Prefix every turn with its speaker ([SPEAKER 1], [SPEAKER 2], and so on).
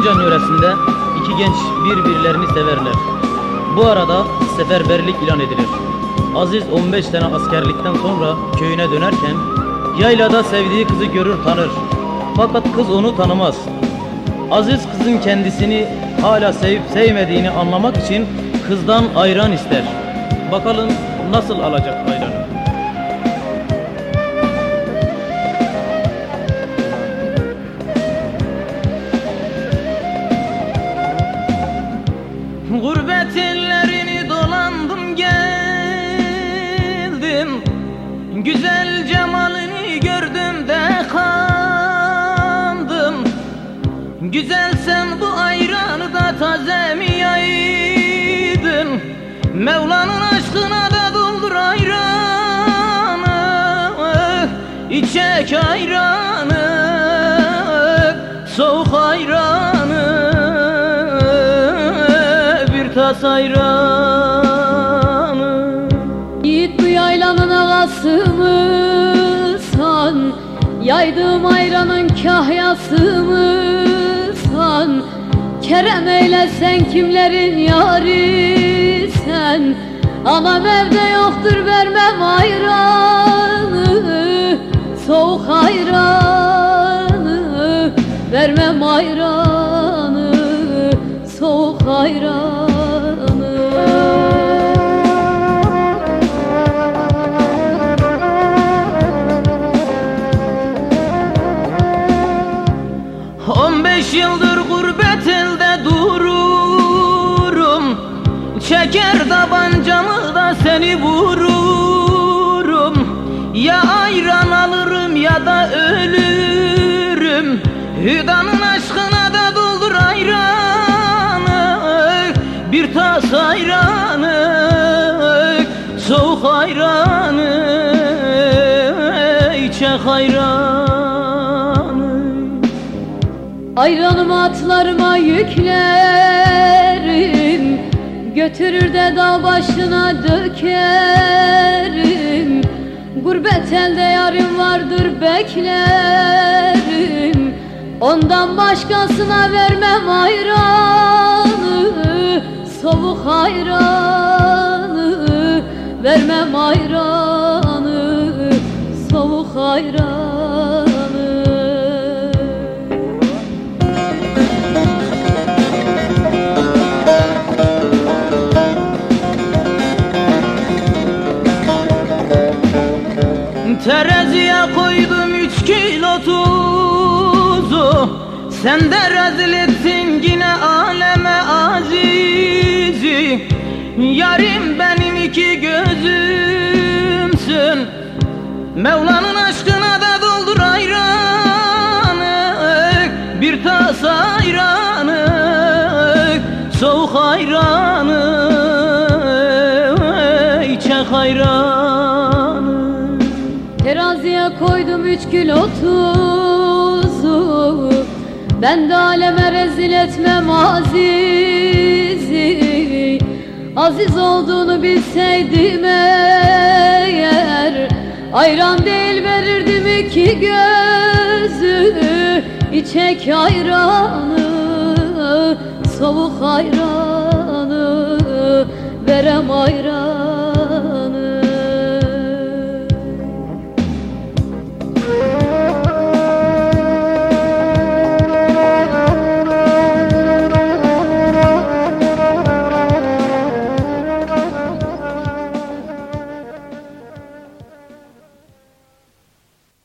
[SPEAKER 1] Erzincan yöresinde iki genç birbirlerini severler. Bu arada seferberlik ilan edilir. Aziz 15 sene askerlikten sonra köyüne dönerken yaylada sevdiği kızı görür tanır. Fakat kız onu tanımaz. Aziz kızın kendisini hala sevip sevmediğini anlamak için kızdan ayran ister. Bakalım nasıl alacak ayranı? Gurbet ellerini dolandım geldim. Güzel cemalini gördüm de kandım. Güzel sen bu ayranı da taze mi yaydın Mevla'nın aşkına da doldur ayranı. İçek ayranı Bir tas ayranı
[SPEAKER 2] Yiğit bu yaylanın ağası mısan? Yaydığım ayranın kahyası mısan? Kerem eyle sen kimlerin yari sen? Anam evde yoktur vermem ayranı. Soğuk ayranı Vermem ayranı. Soğuk ayranı
[SPEAKER 1] seni vururum. Ya ayran alırım ya da ölürüm. Hüdanın aşkına da doldur ayranı. Bir tas ayranı Soğuk ayranı. İçek ayranı.
[SPEAKER 2] Ayranımı atlarıma yüklerim Götürür de dağ başına dökerim. Gurbet elde yarım vardır beklerim. Ondan başkasına vermem ayranı Soğuk ayranı. Vermem ayranı Soğuk ayranı
[SPEAKER 1] Teraziye koydum üç kilo tuzu. Sen de rezil ettin yine aleme azizi. Yarim benim iki gözümsün. Mevla'nın aşkına da doldur ayranı. Bir tas ayranı. Soğuk ayranı. İçek ayranı
[SPEAKER 2] Teraziye koydum üç kilo tuzu. Ben de aleme rezil etmem Aziz'i. Aziz olduğunu bilseydim eğer Ayran değil verirdim iki gözü. İçek ayranı Soğuk ayranı Verem ayranı